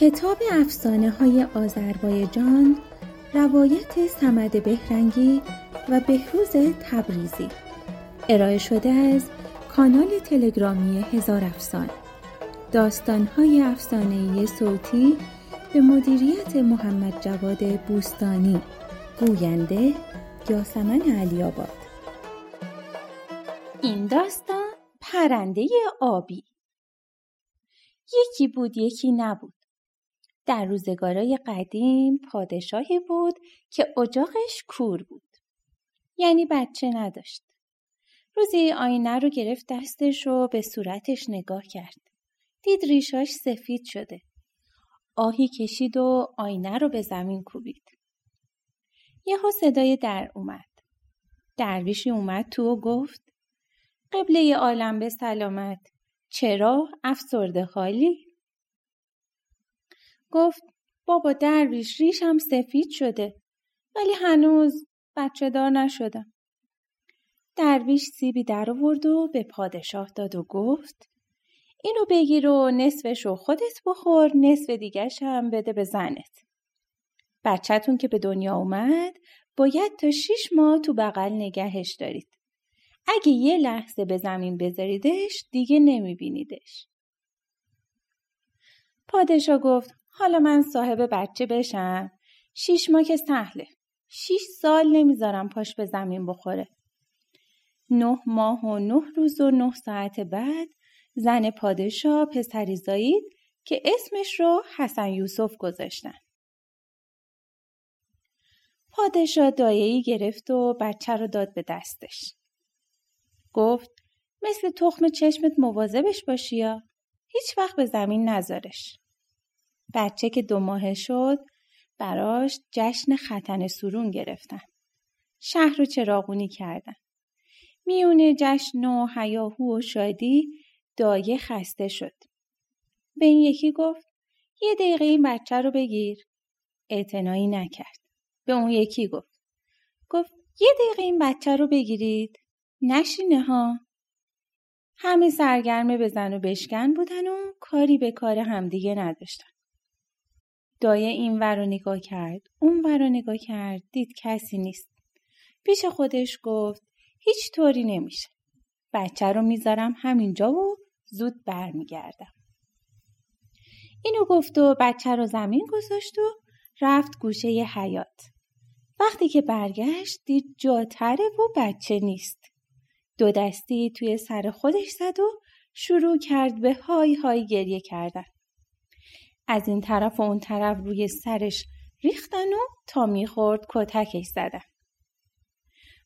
کتاب افسانه های آذربایجان روایت سمد بهرنگی و بهروز تبریزی. ارائه شده از کانال تلگرامی هزار افسان. داستان های افسانه صوتی به مدیریت محمد جواد بوستانی. گوینده یاسمن علی آباد. این داستان پرنده آبی. یکی بود یکی نبود. در روزگارای قدیم پادشاهی بود که اجاقش کور بود. یعنی بچه نداشت. روزی آینه رو گرفت دستش و به صورتش نگاه کرد. دید ریشاش سفید شده. آهی کشید و آینه رو به زمین کوبید. یهو صدای در اومد. درویشی اومد تو و گفت قبله عالم به سلامت چرا افسرده خالی؟ گفت بابا درویش ریشم سفید شده ولی هنوز بچه دار نشدم. درویش سیبی در آورد و به پادشاه داد و گفت اینو بگیر و نصفش رو خودت بخور نصف دیگرش هم بده به زنت. بچهتون که به دنیا اومد باید تا شیش ماه تو بغل نگهش دارید. اگه یه لحظه به زمین بذاریدش دیگه نمیبینیدش. پادشاه گفت حالا من صاحب بچه بشم شیش ماه که سهله شیش سال نمی‌ذارم پاش به زمین بخوره نه ماه و نه روز و نه ساعت بعد زن پادشاه پسری زایید که اسمش رو حسن یوسف گذاشتن. پادشاه دایهی گرفت و بچه رو داد به دستش. گفت مثل تخم چشمت مواظبش باشی یا هیچ وقت به زمین نذارش. بچه که دو ماه شد براش جشن ختن سرون گرفتن. شهر رو چراغونی کردن. میونه جشن و حیاهو و شادی دایه خسته شد. به این یکی گفت یه دقیقه این بچه رو بگیر. اعتنایی نکرد. به اون یکی گفت. گفت یه دقیقه این بچه رو بگیرید. نشینه ها. همه سرگرم بزن و بشکن بودن و کاری به کار همدیگه نداشتن. دایه این ور نگاه کرد. اون ور نگاه کرد. دید کسی نیست. پیش خودش گفت هیچ طوری نمیشه. بچه رو می‌ذارم همینجا و زود برمیگردم. اینو گفت و بچه رو زمین گذاشت و رفت گوشه ی حیات وقتی که برگشت دید جاتره و بچه نیست. دو دستی توی سر خودش زد و شروع کرد به های های گریه کردن. از این طرف و اون طرف روی سرش ریختن و تا می‌خورد کتکش زدن.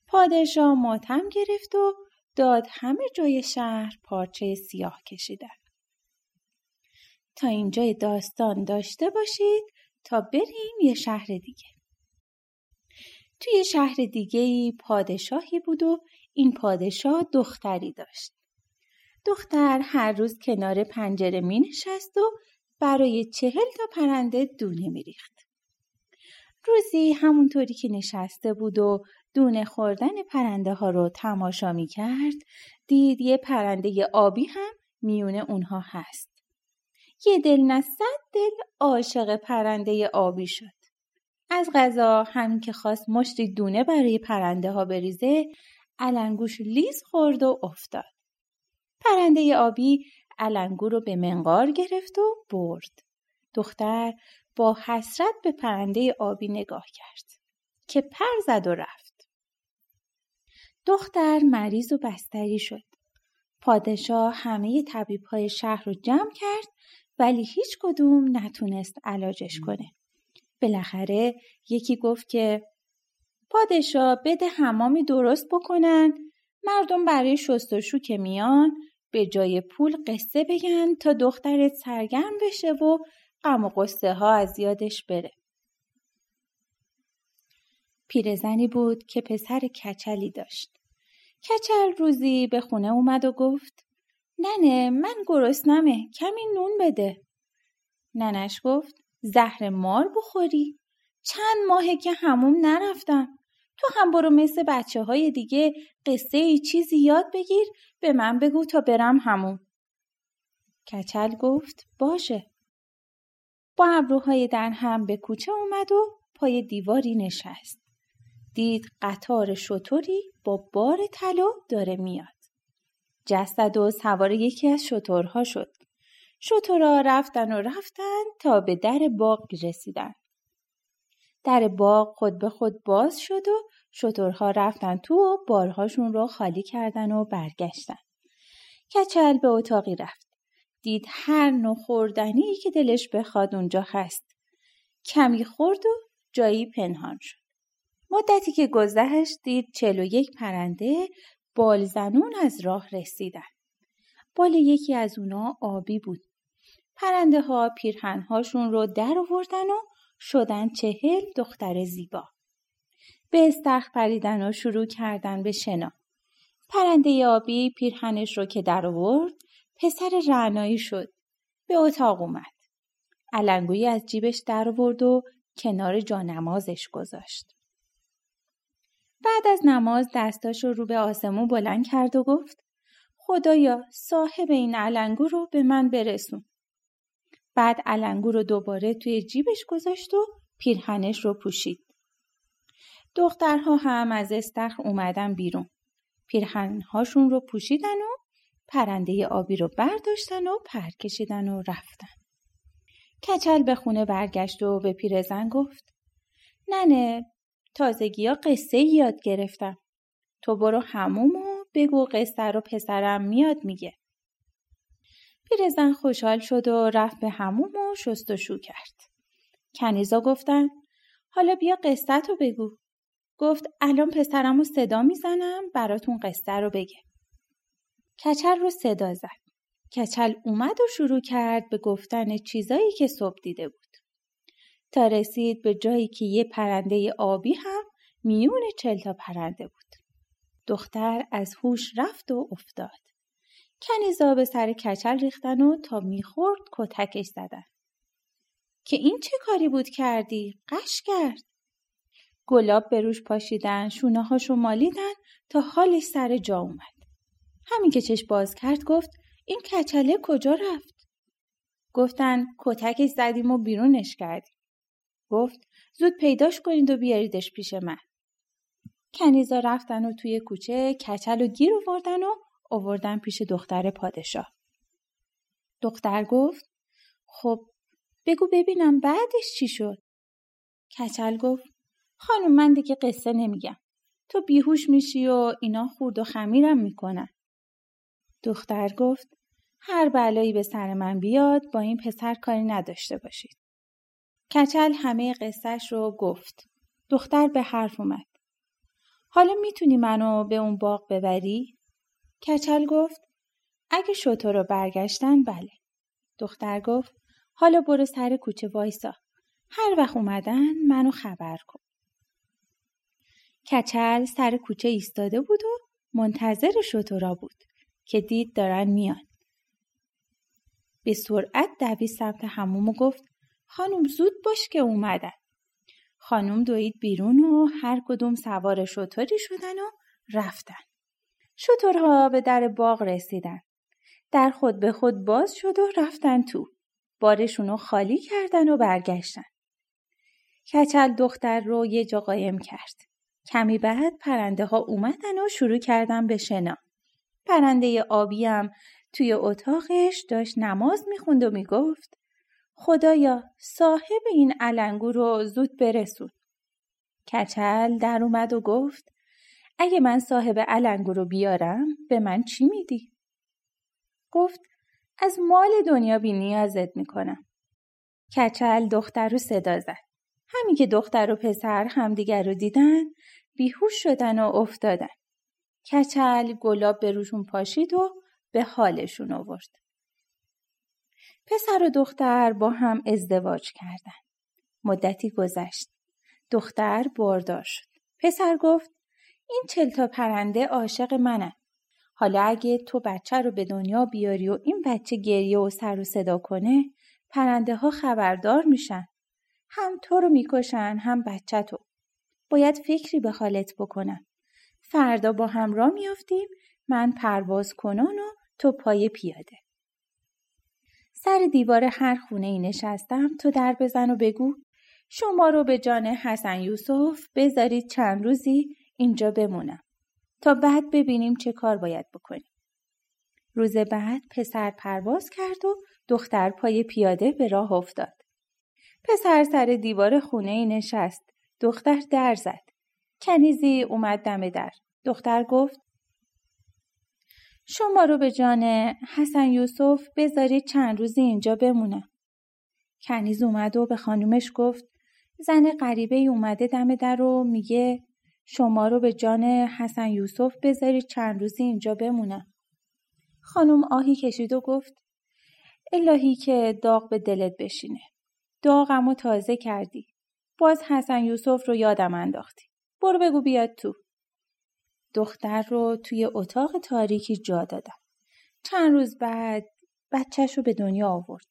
پادشاه ماتم گرفت و داد همه جای شهر پارچه سیاه کشیدن. تا اینجای داستان داشته باشید تا بریم یه شهر دیگه. توی شهر دیگه ای پادشاهی بود و این پادشاه دختری داشت. دختر هر روز کنار پنجره می نشست و برای چهل تا پرنده دونه میریخت. روزی همونطوری که نشسته بود و دونه خوردن پرنده ها رو تماشا می کرد دید یه پرنده آبی هم میونه اونها هست. یه دل نه دل عاشق پرنده آبی شد. از غذا همین که خواست مشتی دونه برای پرنده ها بریزه علنگوش لیز خورد و افتاد. پرنده آبی علنگو رو به منقار گرفت و برد. دختر با حسرت به پرنده آبی نگاه کرد که پر زد و رفت. دختر مریض و بستری شد. پادشاه همه طبیب های شهر رو جمع کرد ولی هیچ کدوم نتونست علاجش کنه. بالاخره یکی گفت که پادشاه بده حمامی درست بکنن مردم برای شستشو که میان به جای پول قصه بگن تا دخترت سرگرم بشه و غم و قصه ها از یادش بره. پیرزنی بود که پسر کچلی داشت. کچل روزی به خونه اومد و گفت ننه من گرسنمه کمی نون بده. ننش گفت زهر مار بخوری. چند ماهه که هموم نرفتم. تو هم برو مثل بچه های دیگه قصه ای چیزی یاد بگیر به من بگو تا برم همون. کچل گفت باشه. با ابروهای در هم به کوچه اومد و پای دیواری نشست. دید قطار شطوری با بار طلا داره میاد. جستد و سوار یکی از شطورها شد. شطورها رفتن و رفتن تا به در باغ رسیدن. در باغ خود به خود باز شد و شطورها رفتن تو و بارهاشون رو خالی کردن و برگشتن. کچل به اتاقی رفت. دید هر نوع خوردنی که دلش بخواد اونجا هست. کمی خورد و جایی پنهان شد. مدتی که گذشت دید چل و یک پرنده بالزنون از راه رسیدن. بال یکی از اونا آبی بود. پرنده ها پیرهنهاشون رو در آوردن و شدن چهل دختر زیبا. به استخ پریدن و شروع کردن به شنا. پرنده آبی پیرهنش رو که در آورد پسر رعنایی شد. به اتاق اومد. علنگویی از جیبش در آورد و کنار جانمازش گذاشت. بعد از نماز دستاش رو رو به آسمون بلند کرد و گفت خدایا صاحب این علنگو رو به من برسون. بعد علنگو رو دوباره توی جیبش گذاشت و پیرهنش رو پوشید. دخترها هم از استخر اومدن بیرون. پیرهنهاشون رو پوشیدن و پرنده آبی رو برداشتن و پر کشیدن و رفتن. کچل به خونه برگشت و به پیرزن گفت ننه تازگی ها قصه یاد گرفتم. تو برو هموم و بگو قصه رو پسرم میاد میگه. پیرزن خوشحال شد و رفت به هموم و شست و شو کرد. کنیزا گفتن حالا بیا قصه رو بگو. گفت الان پسرم رو صدا می‌زنم براتون قصه رو بگه. کچل رو صدا زد. کچل اومد و شروع کرد به گفتن چیزایی که صبح دیده بود. تا رسید به جایی که یه پرنده آبی هم میون چل تا پرنده بود. دختر از هوش رفت و افتاد. کنیزا به سر کچل ریختن و تا می‌خورد کتکش زدن. که این چه کاری بود کردی؟ قش کرد. گلاب به روش پاشیدن شونه هاشو مالیدن تا حالش سر جا اومد. همین که چش باز کرد گفت این کچله کجا رفت؟ گفتن کتکش زدیم و بیرونش کردیم. گفت زود پیداش کنید و بیاریدش پیش من. کنیزا رفتن و توی کوچه کچل و گیر آوردن و آوردن پیش دختر پادشاه. دختر گفت خب بگو ببینم بعدش چی شد؟ کچل گفت خانم من دیگه قصه نمیگم. تو بیهوش میشی و اینا خورد و خمیرم می‌کنن. دختر گفت هر بلایی به سر من بیاد با این پسر کاری نداشته باشید. کچل همه قصهش رو گفت. دختر به حرف اومد. حالا می‌تونی منو به اون باغ ببری؟ کچل گفت اگه شطور رو برگشتن بله. دختر گفت حالا برو سر کوچه وایسا. هر وقت اومدن منو خبر کن. کچل سر کوچه ایستاده بود و منتظر شطورا بود که دید دارن میان. به سرعت دوید سمت هموم و گفت خانم زود باش که اومدن. خانم دوید بیرون و هر کدوم سوار شطوری شدن و رفتن. شطورها به در باغ رسیدن. در خود به خود باز شد و رفتن تو. بارشون رو خالی کردن و برگشتن. کچل دختر رو یه جا قایم کرد. کمی بعد پرنده ها اومدن و شروع کردن به شنا. پرنده آبی هم توی اتاقش داشت نماز می‌خوند و می‌گفت خدایا صاحب این علنگو رو زود برسون. کچل در اومد و گفت اگه من صاحب علنگو رو بیارم به من چی میدی؟ گفت از مال دنیا بی نیازت می‌کنم. کچل دختر رو صدا زد. همین که دختر و پسر همدیگر رو دیدن بیهوش شدن و افتادن. کچل گلاب به روشون پاشید و به حالشون آورد. پسر و دختر با هم ازدواج کردند. مدتی گذشت. دختر باردار شد. پسر گفت این چل تا پرنده عاشق منن. حالا اگه تو بچه رو به دنیا بیاری و این بچه گریه و سر و صدا کنه پرنده ها خبردار میشن. هم تو رو می‌کشن هم بچه تو. باید فکری به حالت بکنم. فردا با هم را میافتیم من پرواز کنان و تو پای پیاده. سر دیوار هر خونه ای نشستم تو در بزن و بگو شما رو به جان حسن یوسف بذارید چند روزی اینجا بمونم تا بعد ببینیم چه کار باید بکنیم. روز بعد پسر پرواز کرد و دختر پای پیاده به راه افتاد. پسر سر دیوار خونه ای نشست. دختر در زد. کنیزی اومد دم در. دختر گفت شما رو به جان حسن یوسف بذارید چند روزی اینجا بمونم. کنیز اومد و به خانومش گفت زن غریبه اومده دم در رو میگه شما رو به جان حسن یوسف بذارید چند روزی اینجا بمونم. خانم آهی کشید و گفت الهی که داغ به دلت بشینه. داغم و تازه کردی. باز حسن یوسف رو یادم انداختی. برو بگو بیاد تو. دختر رو توی اتاق تاریکی جا دادم. چند روز بعد بچهش رو به دنیا آورد.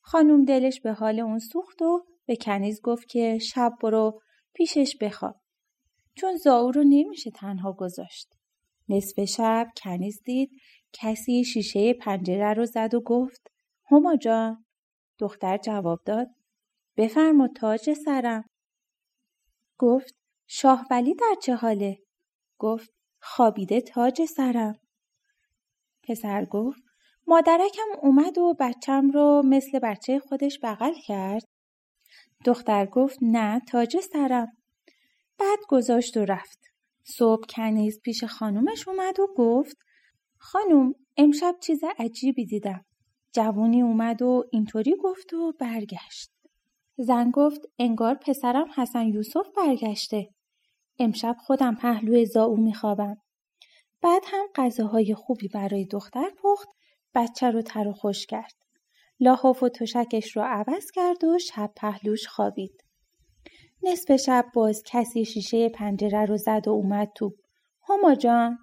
خانم دلش به حال اون سوخت و به کنیز گفت که شب برو پیشش بخواب. چون زاو رو نمیشه تنها گذاشت. نصف شب کنیز دید کسی شیشه پنجره رو زد و گفت هما جان. دختر جواب داد بفرما تاج سرم. گفت شاه ولی در چه حاله؟ گفت خوابیده تاج سرم. پسر گفت مادرکم اومد و بچم رو مثل بچه خودش بغل کرد. دختر گفت نه تاج سرم. بعد گذاشت و رفت. صبح کنیز پیش خانومش اومد و گفت خانوم امشب چیز عجیبی دیدم. جوونی اومد و اینطوری گفت و برگشت. زن گفت انگار پسرم حسن یوسف برگشته. امشب خودم پهلوی زاو میخوابم. بعد هم غذاهای خوبی برای دختر پخت بچه رو تر و خوش کرد. لاحاف و تشکش رو عوض کرد و شب پهلوش خوابید. نصف شب باز کسی شیشه پنجره رو زد و اومد تو. هما جان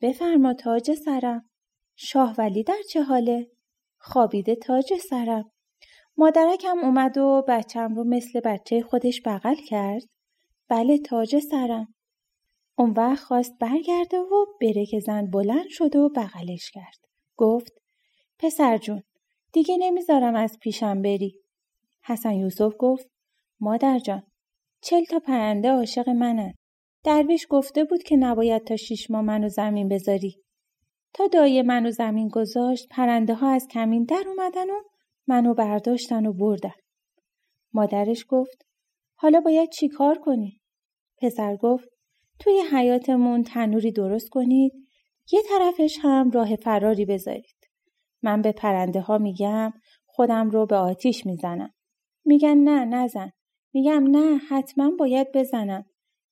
بفرما تاج سرم. شاه ولی در چه حاله؟ خوابیده تاج سرم. مادرکم اومد و بچم رو مثل بچه خودش بغل کرد. بله تاج سرم. اون وقت خواست برگرده و بره که زن بلند شد و بغلش کرد. گفت پسر جون دیگه نمی‌ذارم از پیشم بری. حسن یوسف گفت مادر جان چل تا پرنده عاشق منن درویش گفته بود که نباید تا شیش ماه منو زمین بذاری تا دایه منو زمین گذاشت پرنده ها از کمین در اومدن و منو برداشتن و بردن. مادرش گفت حالا باید چی کار کنی؟ پسر گفت توی حیاتمون تنوری درست کنید یه طرفش هم راه فراری بذارید. من به پرنده ها میگم خودم رو به آتیش می‌زنم. میگن نه نزن. میگم نه حتما باید بزنم.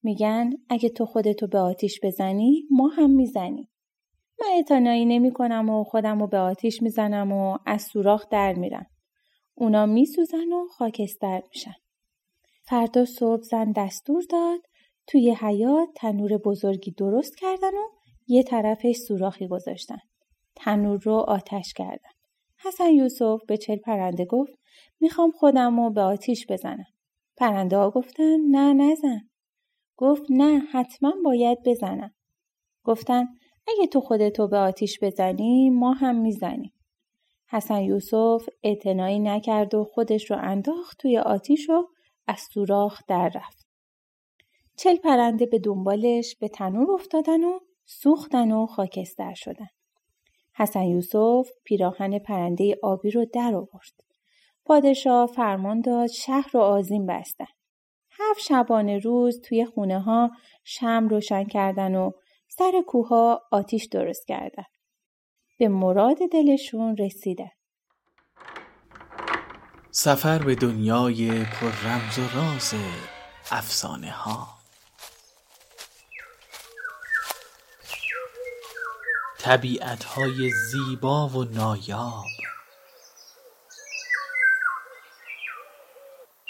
میگن اگه تو خودتو به آتیش بزنی ما هم می‌زنیم. من اتانایی نمی کنم و خودم رو به آتیش می‌زنم و از سوراخ در میرم. اونا میسوزن و خاکستر میشن. فردا صبح زن دستور داد توی حیات تنور بزرگی درست کردن و یه طرفش سوراخی گذاشتن. تنور رو آتش کردن. حسن یوسف به چل پرنده گفت می‌خوام خودم رو به آتیش بزنم. پرنده ها گفتن نه نزن. گفت نه حتما باید بزنم. گفتن اگه تو خودتو به آتیش بزنی ما هم می‌زنیم. حسن یوسف اعتنایی نکرد و خودش رو انداخت توی آتیش و از سوراخ در رفت. چل پرنده به دنبالش به تنور افتادن و سوختن و خاکستر شدن. حسن یوسف پیراهن پرنده آبی رو در آورد. پادشاه فرمان داد شهر رو آزیم بستن. هفت شبانه روز توی خونه ها شم روشن کردن و سر کوها آتیش درست کردن. به مراد دلشون رسیده. سفر به دنیای پر رمز و راز افسانه ها طبیعت های زیبا و نایاب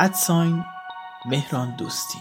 ادساین مهران دوستی.